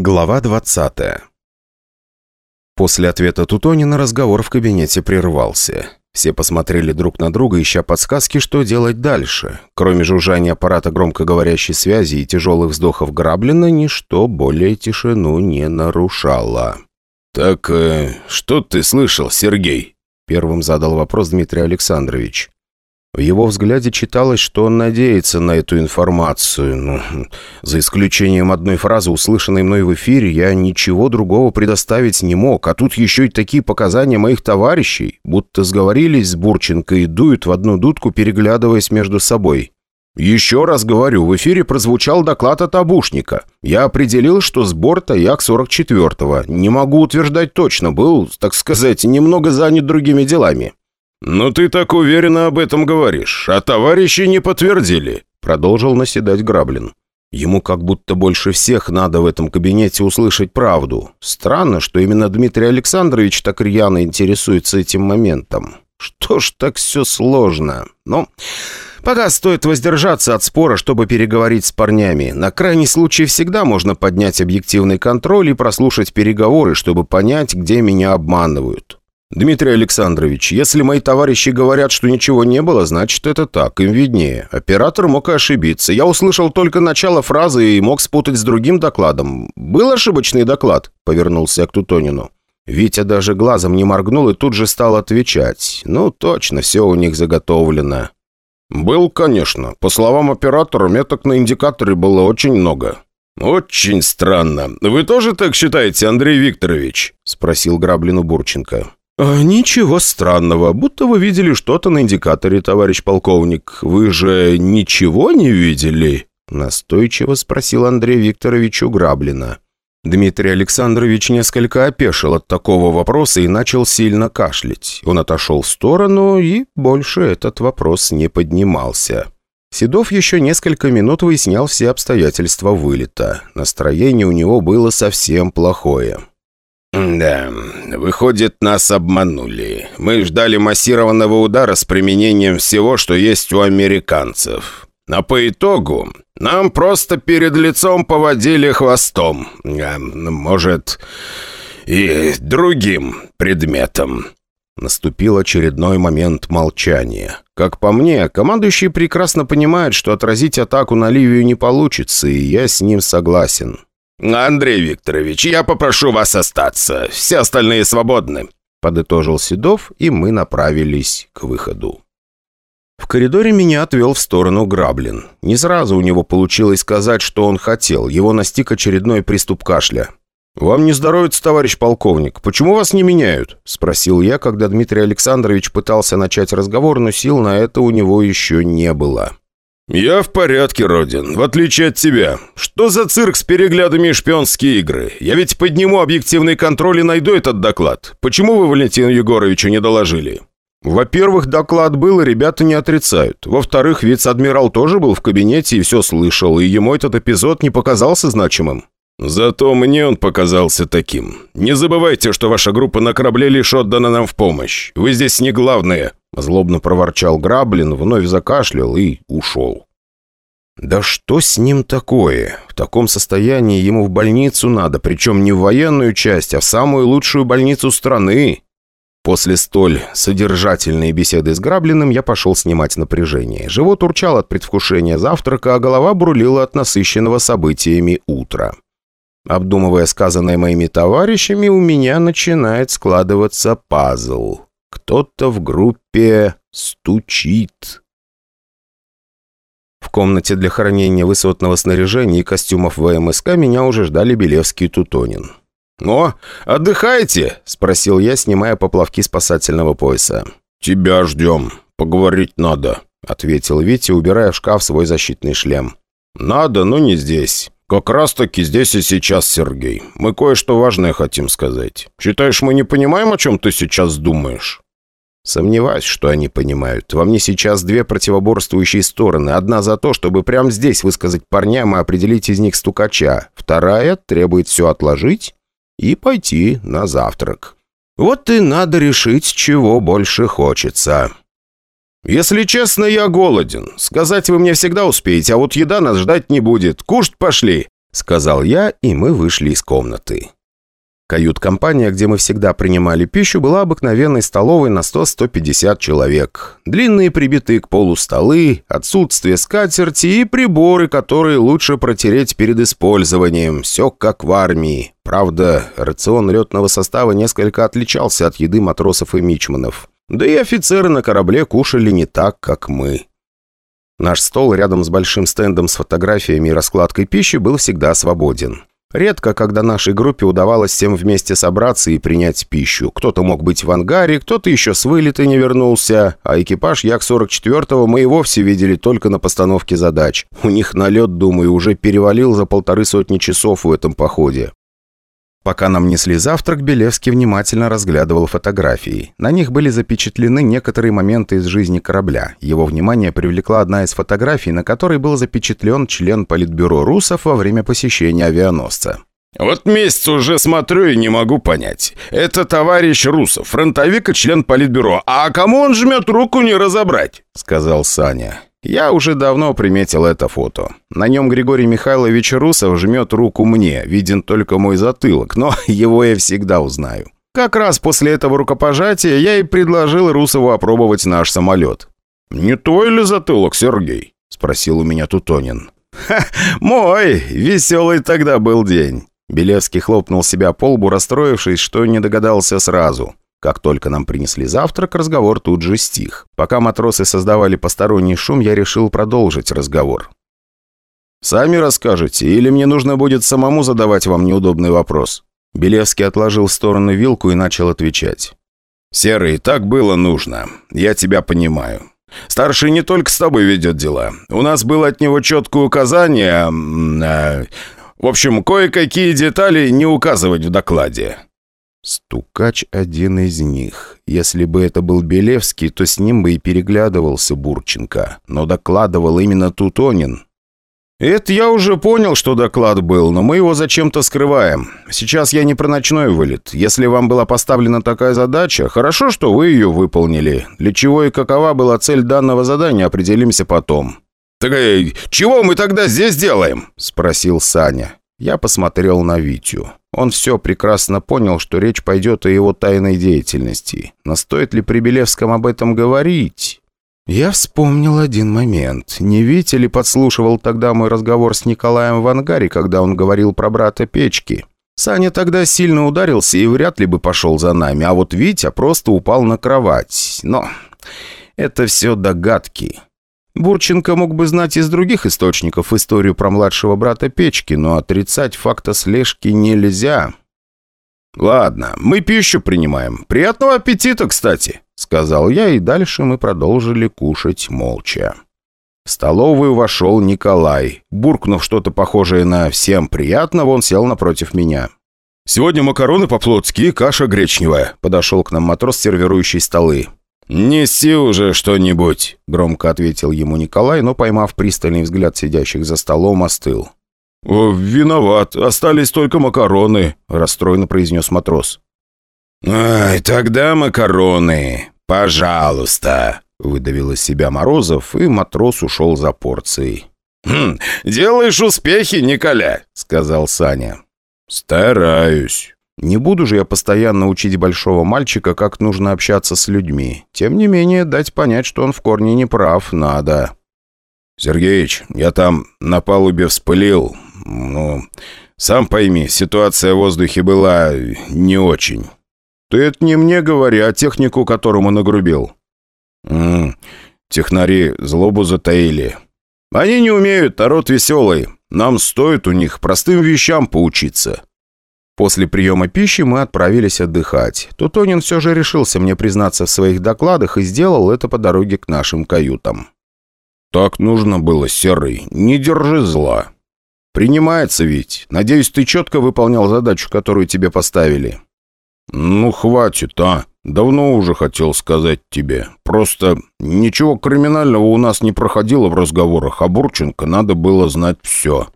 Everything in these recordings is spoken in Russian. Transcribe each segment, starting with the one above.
Глава 20 После ответа Тутонина разговор в кабинете прервался. Все посмотрели друг на друга, ища подсказки, что делать дальше. Кроме жужжания аппарата громкоговорящей связи и тяжелых вздохов Граблина, ничто более тишину не нарушало. «Так, э, что ты слышал, Сергей?» Первым задал вопрос Дмитрий Александрович. В его взгляде читалось, что он надеется на эту информацию. Но, ну, за исключением одной фразы, услышанной мной в эфире, я ничего другого предоставить не мог. А тут еще и такие показания моих товарищей, будто сговорились с Бурченко и дуют в одну дудку, переглядываясь между собой. Еще раз говорю, в эфире прозвучал доклад от обушника. Я определил, что сбор Як-44-го. Не могу утверждать точно, был, так сказать, немного занят другими делами. «Ну ты так уверенно об этом говоришь, а товарищи не подтвердили», продолжил наседать Граблин. Ему как будто больше всех надо в этом кабинете услышать правду. Странно, что именно Дмитрий Александрович так рьяно интересуется этим моментом. Что ж так все сложно? Ну, пока стоит воздержаться от спора, чтобы переговорить с парнями. На крайний случай всегда можно поднять объективный контроль и прослушать переговоры, чтобы понять, где меня обманывают. «Дмитрий Александрович, если мои товарищи говорят, что ничего не было, значит, это так, им виднее. Оператор мог и ошибиться. Я услышал только начало фразы и мог спутать с другим докладом. Был ошибочный доклад?» — повернулся к Тутонину. Витя даже глазом не моргнул и тут же стал отвечать. «Ну, точно, все у них заготовлено». «Был, конечно. По словам оператора, меток на индикаторе было очень много». «Очень странно. Вы тоже так считаете, Андрей Викторович?» — спросил Граблину Бурченко. А, «Ничего странного. Будто вы видели что-то на индикаторе, товарищ полковник. Вы же ничего не видели?» Настойчиво спросил Андрей Викторович у Граблина. Дмитрий Александрович несколько опешил от такого вопроса и начал сильно кашлять. Он отошел в сторону, и больше этот вопрос не поднимался. Седов еще несколько минут выяснял все обстоятельства вылета. Настроение у него было совсем плохое. «Да, выходит, нас обманули. Мы ждали массированного удара с применением всего, что есть у американцев. А по итогу нам просто перед лицом поводили хвостом. А, может, и другим предметом». Наступил очередной момент молчания. Как по мне, командующий прекрасно понимает, что отразить атаку на Ливию не получится, и я с ним согласен. «Андрей Викторович, я попрошу вас остаться. Все остальные свободны», — подытожил Седов, и мы направились к выходу. В коридоре меня отвел в сторону Граблин. Не сразу у него получилось сказать, что он хотел. Его настиг очередной приступ кашля. «Вам не здоровится, товарищ полковник. Почему вас не меняют?» – спросил я, когда Дмитрий Александрович пытался начать разговор, но сил на это у него еще не было. «Я в порядке, Родин, в отличие от тебя. Что за цирк с переглядами и шпионские игры? Я ведь подниму объективный контроль и найду этот доклад. Почему вы Валентину Егоровичу не доложили?» «Во-первых, доклад был, и ребята не отрицают. Во-вторых, вице-адмирал тоже был в кабинете и все слышал, и ему этот эпизод не показался значимым». «Зато мне он показался таким. Не забывайте, что ваша группа на корабле лишь отдана нам в помощь. Вы здесь не главные», — злобно проворчал Граблин, вновь закашлял и ушел. «Да что с ним такое? В таком состоянии ему в больницу надо, причем не в военную часть, а в самую лучшую больницу страны». После столь содержательной беседы с Граблиным я пошел снимать напряжение. Живот урчал от предвкушения завтрака, а голова брулила от насыщенного событиями утра. Обдумывая сказанное моими товарищами, у меня начинает складываться пазл. Кто-то в группе стучит. В комнате для хранения высотного снаряжения и костюмов ВМСК меня уже ждали Белевский и Тутонин. «О, отдыхаете?» – спросил я, снимая поплавки спасательного пояса. «Тебя ждем. Поговорить надо», – ответил Витя, убирая в шкаф свой защитный шлем. «Надо, но не здесь. «Как раз-таки здесь и сейчас, Сергей. Мы кое-что важное хотим сказать. Считаешь, мы не понимаем, о чем ты сейчас думаешь?» Сомневаюсь, что они понимают. Во мне сейчас две противоборствующие стороны. Одна за то, чтобы прямо здесь высказать парням и определить из них стукача. Вторая требует все отложить и пойти на завтрак. Вот и надо решить, чего больше хочется. «Если честно, я голоден. Сказать вы мне всегда успеете, а вот еда нас ждать не будет. Кушать пошли!» — сказал я, и мы вышли из комнаты. Кают-компания, где мы всегда принимали пищу, была обыкновенной столовой на 100-150 человек. Длинные прибитые к полу столы, отсутствие скатерти и приборы, которые лучше протереть перед использованием. Все как в армии. Правда, рацион летного состава несколько отличался от еды матросов и мичманов. Да и офицеры на корабле кушали не так, как мы. Наш стол рядом с большим стендом с фотографиями и раскладкой пищи был всегда свободен. Редко, когда нашей группе удавалось всем вместе собраться и принять пищу. Кто-то мог быть в ангаре, кто-то еще с вылета не вернулся, а экипаж Як-44 мы и вовсе видели только на постановке задач. У них налет, думаю, уже перевалил за полторы сотни часов в этом походе. Пока нам несли завтрак, Белевский внимательно разглядывал фотографии. На них были запечатлены некоторые моменты из жизни корабля. Его внимание привлекла одна из фотографий, на которой был запечатлен член Политбюро Русов во время посещения авианосца. «Вот месяц уже смотрю и не могу понять. Это товарищ Русов, фронтовик и член Политбюро. А кому он жмет руку, не разобрать?» — сказал Саня. Я уже давно приметил это фото. На нем Григорий Михайлович Русов жмет руку мне, виден только мой затылок, но его я всегда узнаю. Как раз после этого рукопожатия я и предложил Русову опробовать наш самолет. «Не твой ли затылок, Сергей?» – спросил у меня Тутонин. «Ха, мой! Веселый тогда был день!» Белевский хлопнул себя по лбу, расстроившись, что не догадался сразу. Как только нам принесли завтрак, разговор тут же стих. Пока матросы создавали посторонний шум, я решил продолжить разговор. «Сами расскажете, или мне нужно будет самому задавать вам неудобный вопрос?» Белевский отложил в сторону вилку и начал отвечать. «Серый, так было нужно. Я тебя понимаю. Старший не только с тобой ведет дела. У нас было от него четкое указание... Э, в общем, кое-какие детали не указывать в докладе. Стукач один из них. Если бы это был Белевский, то с ним бы и переглядывался Бурченко. Но докладывал именно Тутонин. «Это я уже понял, что доклад был, но мы его зачем-то скрываем. Сейчас я не про ночной вылет. Если вам была поставлена такая задача, хорошо, что вы ее выполнили. Для чего и какова была цель данного задания, определимся потом». «Так э, чего мы тогда здесь делаем?» – спросил Саня. Я посмотрел на Витю. Он все прекрасно понял, что речь пойдет о его тайной деятельности. Но стоит ли при Белевском об этом говорить? Я вспомнил один момент. Не Витя ли подслушивал тогда мой разговор с Николаем в ангаре, когда он говорил про брата Печки? Саня тогда сильно ударился и вряд ли бы пошел за нами, а вот Витя просто упал на кровать. Но это все догадки. Бурченко мог бы знать из других источников историю про младшего брата Печки, но отрицать факта слежки нельзя. «Ладно, мы пищу принимаем. Приятного аппетита, кстати», — сказал я, и дальше мы продолжили кушать молча. В столовую вошел Николай. Буркнув что-то похожее на «всем приятного», он сел напротив меня. «Сегодня макароны по-плотски и каша гречневая», — подошел к нам матрос, сервирующий столы. «Неси уже что-нибудь», — громко ответил ему Николай, но, поймав пристальный взгляд сидящих за столом, остыл. «О, «Виноват, остались только макароны», — расстроенно произнес матрос. «Ай, тогда макароны, пожалуйста», — выдавил из себя Морозов, и матрос ушел за порцией. «Хм, делаешь успехи, Николя», — сказал Саня. «Стараюсь». Не буду же я постоянно учить большого мальчика, как нужно общаться с людьми. Тем не менее, дать понять, что он в корне не прав, надо. «Сергеич, я там на палубе вспылил. Ну, сам пойми, ситуация в воздухе была не очень». «Ты это не мне говори, а технику, которому нагрубил». «М -м, технари злобу затаили». «Они не умеют, народ веселый. Нам стоит у них простым вещам поучиться». После приема пищи мы отправились отдыхать. Тутонин все же решился мне признаться в своих докладах и сделал это по дороге к нашим каютам. «Так нужно было, Серый. Не держи зла». «Принимается ведь. Надеюсь, ты четко выполнял задачу, которую тебе поставили». «Ну, хватит, а. Давно уже хотел сказать тебе. Просто ничего криминального у нас не проходило в разговорах, а Бурченко надо было знать все».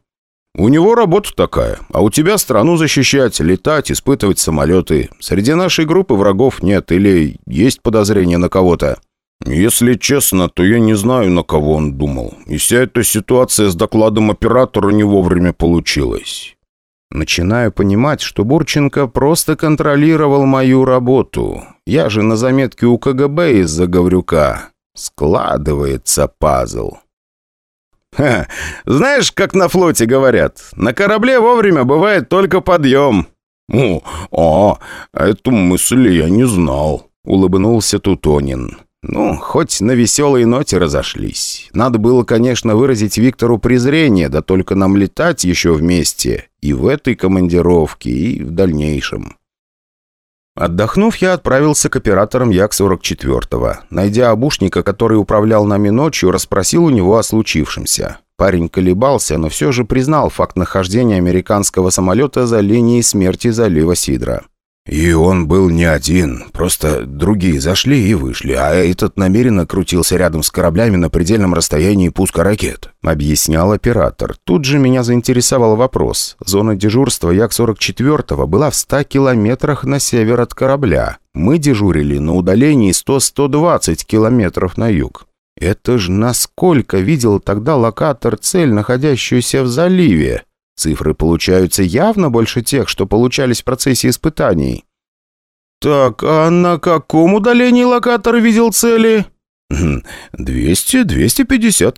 У него работа такая, а у тебя страну защищать, летать, испытывать самолеты. Среди нашей группы врагов нет или есть подозрение на кого-то?» Если честно, то я не знаю, на кого он думал. И вся эта ситуация с докладом оператора не вовремя получилась. Начинаю понимать, что Бурченко просто контролировал мою работу. Я же на заметке у КГБ из-за Гаврюка. Складывается пазл. Ха, знаешь, как на флоте говорят, на корабле вовремя бывает только подъем. О, а, эту мысль я не знал, улыбнулся Тутонин. Ну, хоть на веселой ноте разошлись. Надо было, конечно, выразить Виктору презрение, да только нам летать еще вместе. И в этой командировке, и в дальнейшем. Отдохнув, я отправился к операторам Як-44. Найдя обушника, который управлял нами ночью, расспросил у него о случившемся. Парень колебался, но все же признал факт нахождения американского самолета за линией смерти залива Сидра. «И он был не один, просто другие зашли и вышли, а этот намеренно крутился рядом с кораблями на предельном расстоянии пуска ракет», — объяснял оператор. Тут же меня заинтересовал вопрос. Зона дежурства Як-44 была в 100 километрах на север от корабля. Мы дежурили на удалении 100-120 километров на юг. Это ж насколько видел тогда локатор цель, находящуюся в заливе? Цифры получаются явно больше тех, что получались в процессе испытаний. «Так, а на каком удалении локатор видел цели?» «Двести-двести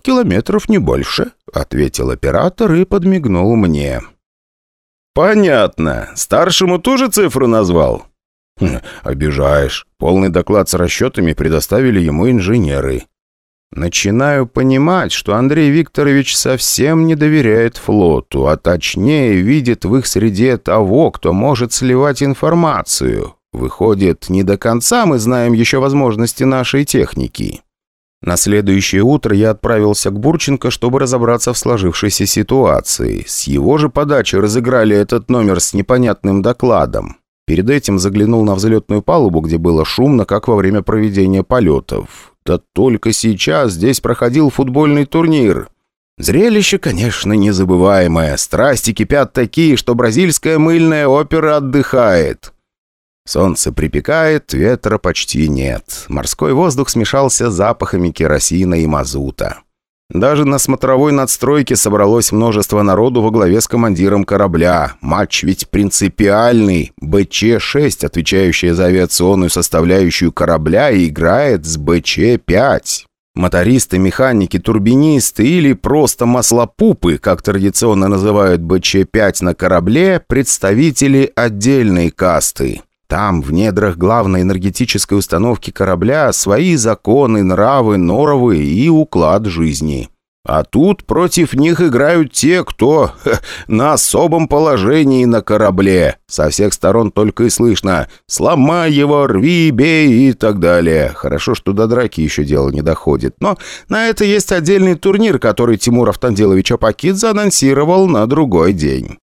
километров, не больше», — ответил оператор и подмигнул мне. «Понятно. Старшему тоже цифру назвал?» хм, «Обижаешь. Полный доклад с расчетами предоставили ему инженеры. Начинаю понимать, что Андрей Викторович совсем не доверяет флоту, а точнее видит в их среде того, кто может сливать информацию. Выходит, не до конца мы знаем еще возможности нашей техники. На следующее утро я отправился к Бурченко, чтобы разобраться в сложившейся ситуации. С его же подачи разыграли этот номер с непонятным докладом. Перед этим заглянул на взлетную палубу, где было шумно, как во время проведения полетов. Да только сейчас здесь проходил футбольный турнир. Зрелище, конечно, незабываемое. Страсти кипят такие, что бразильская мыльная опера отдыхает. Солнце припекает, ветра почти нет. Морской воздух смешался с запахами керосина и мазута. Даже на смотровой надстройке собралось множество народу во главе с командиром корабля. Матч ведь принципиальный. БЧ-6, отвечающая за авиационную составляющую корабля, играет с БЧ-5. Мотористы, механики, турбинисты или просто маслопупы, как традиционно называют БЧ-5 на корабле, представители отдельной касты. Там, в недрах главной энергетической установки корабля, свои законы, нравы, норовы и уклад жизни. А тут против них играют те, кто ха, на особом положении на корабле. Со всех сторон только и слышно «сломай его, рви, бей» и так далее. Хорошо, что до драки еще дело не доходит. Но на это есть отдельный турнир, который Тимур Автанделович Апакит заанонсировал на другой день.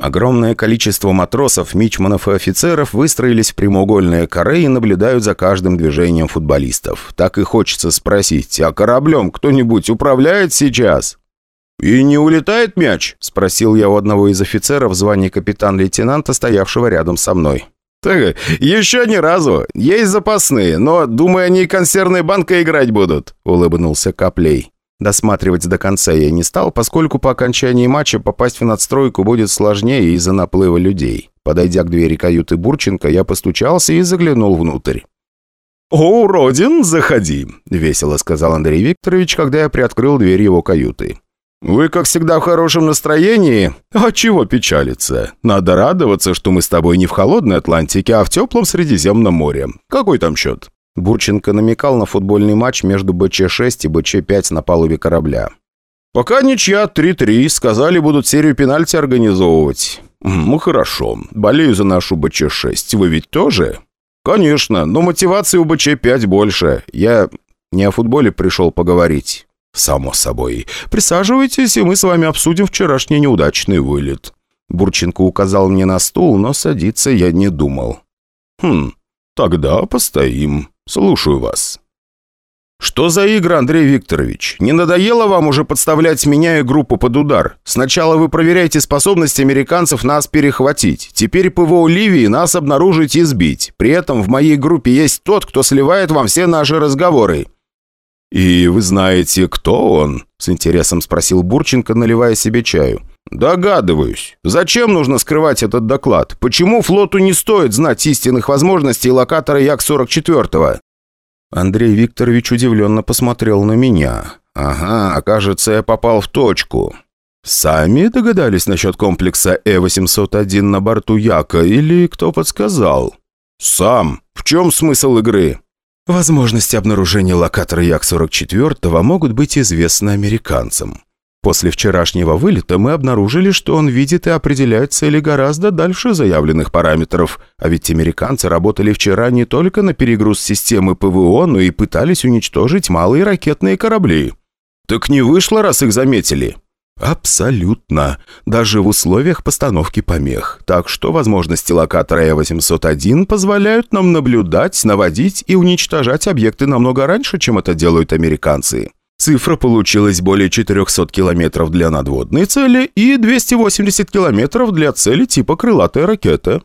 Огромное количество матросов, мичманов и офицеров выстроились в прямоугольное каре и наблюдают за каждым движением футболистов. Так и хочется спросить, а кораблем кто-нибудь управляет сейчас? «И не улетает мяч?» – спросил я у одного из офицеров в звании капитан-лейтенанта, стоявшего рядом со мной. «Так, еще ни разу. Есть запасные, но, думаю, они консервной банкой играть будут», – улыбнулся Каплей. Досматривать до конца я не стал, поскольку по окончании матча попасть в надстройку будет сложнее из-за наплыва людей. Подойдя к двери каюты Бурченко, я постучался и заглянул внутрь. «О, Родин, заходи!» — весело сказал Андрей Викторович, когда я приоткрыл дверь его каюты. «Вы, как всегда, в хорошем настроении? А чего печалиться? Надо радоваться, что мы с тобой не в холодной Атлантике, а в теплом Средиземном море. Какой там счет?» Бурченко намекал на футбольный матч между БЧ-6 и БЧ-5 на палубе корабля. «Пока ничья 3-3. Сказали, будут серию пенальти организовывать». «Ну, хорошо. Болею за нашу БЧ-6. Вы ведь тоже?» «Конечно, но мотивации у БЧ-5 больше. Я не о футболе пришел поговорить». «Само собой. Присаживайтесь, и мы с вами обсудим вчерашний неудачный вылет». Бурченко указал мне на стул, но садиться я не думал. «Хм, тогда постоим». «Слушаю вас». «Что за игры, Андрей Викторович? Не надоело вам уже подставлять меня и группу под удар? Сначала вы проверяете способность американцев нас перехватить. Теперь ПВО Ливии нас обнаружить и сбить. При этом в моей группе есть тот, кто сливает вам все наши разговоры. «И вы знаете, кто он?» — с интересом спросил Бурченко, наливая себе чаю. «Догадываюсь. Зачем нужно скрывать этот доклад? Почему флоту не стоит знать истинных возможностей локатора Як-44?» Андрей Викторович удивленно посмотрел на меня. «Ага, кажется, я попал в точку. Сами догадались насчет комплекса Э-801 на борту Яка или кто подсказал?» «Сам. В чем смысл игры?» Возможности обнаружения локатора Як-44 могут быть известны американцам. После вчерашнего вылета мы обнаружили, что он видит и определяет цели гораздо дальше заявленных параметров. А ведь американцы работали вчера не только на перегруз системы ПВО, но и пытались уничтожить малые ракетные корабли. «Так не вышло, раз их заметили?» Абсолютно. Даже в условиях постановки помех. Так что возможности локатора Э-801 позволяют нам наблюдать, наводить и уничтожать объекты намного раньше, чем это делают американцы. Цифра получилась более 400 километров для надводной цели и 280 километров для цели типа крылатая ракета.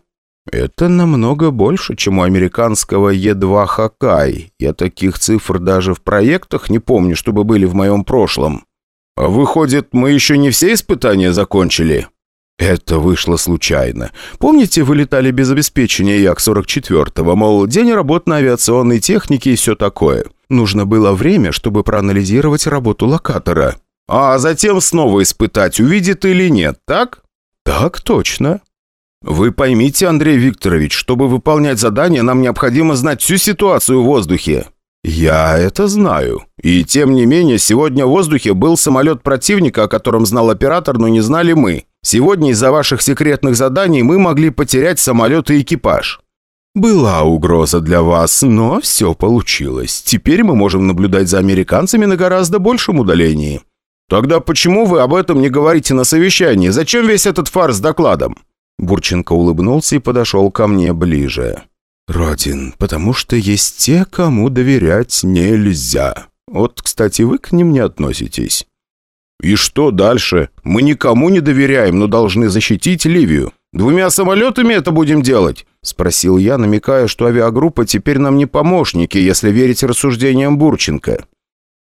Это намного больше, чем у американского Е-2 «Хакай». Я таких цифр даже в проектах не помню, чтобы были в моем прошлом. А «Выходит, мы еще не все испытания закончили?» Это вышло случайно. Помните, вы летали без обеспечения Як-44, мол, день работ на авиационной технике и все такое. Нужно было время, чтобы проанализировать работу локатора. А затем снова испытать, увидит или нет, так? Так точно. Вы поймите, Андрей Викторович, чтобы выполнять задание, нам необходимо знать всю ситуацию в воздухе. «Я это знаю. И тем не менее, сегодня в воздухе был самолет противника, о котором знал оператор, но не знали мы. Сегодня из-за ваших секретных заданий мы могли потерять самолет и экипаж». «Была угроза для вас, но все получилось. Теперь мы можем наблюдать за американцами на гораздо большем удалении». «Тогда почему вы об этом не говорите на совещании? Зачем весь этот фарс с докладом?» Бурченко улыбнулся и подошел ко мне ближе. «Родин, потому что есть те, кому доверять нельзя. Вот, кстати, вы к ним не относитесь». «И что дальше? Мы никому не доверяем, но должны защитить Ливию. Двумя самолетами это будем делать?» Спросил я, намекая, что авиагруппа теперь нам не помощники, если верить рассуждениям Бурченко.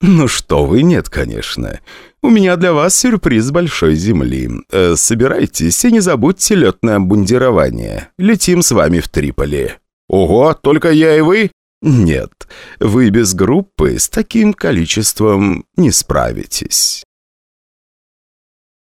«Ну что вы, нет, конечно. У меня для вас сюрприз большой земли. Э, собирайтесь и не забудьте летное обмундирование. Летим с вами в Триполи». «Ого, только я и вы?» «Нет, вы без группы с таким количеством не справитесь».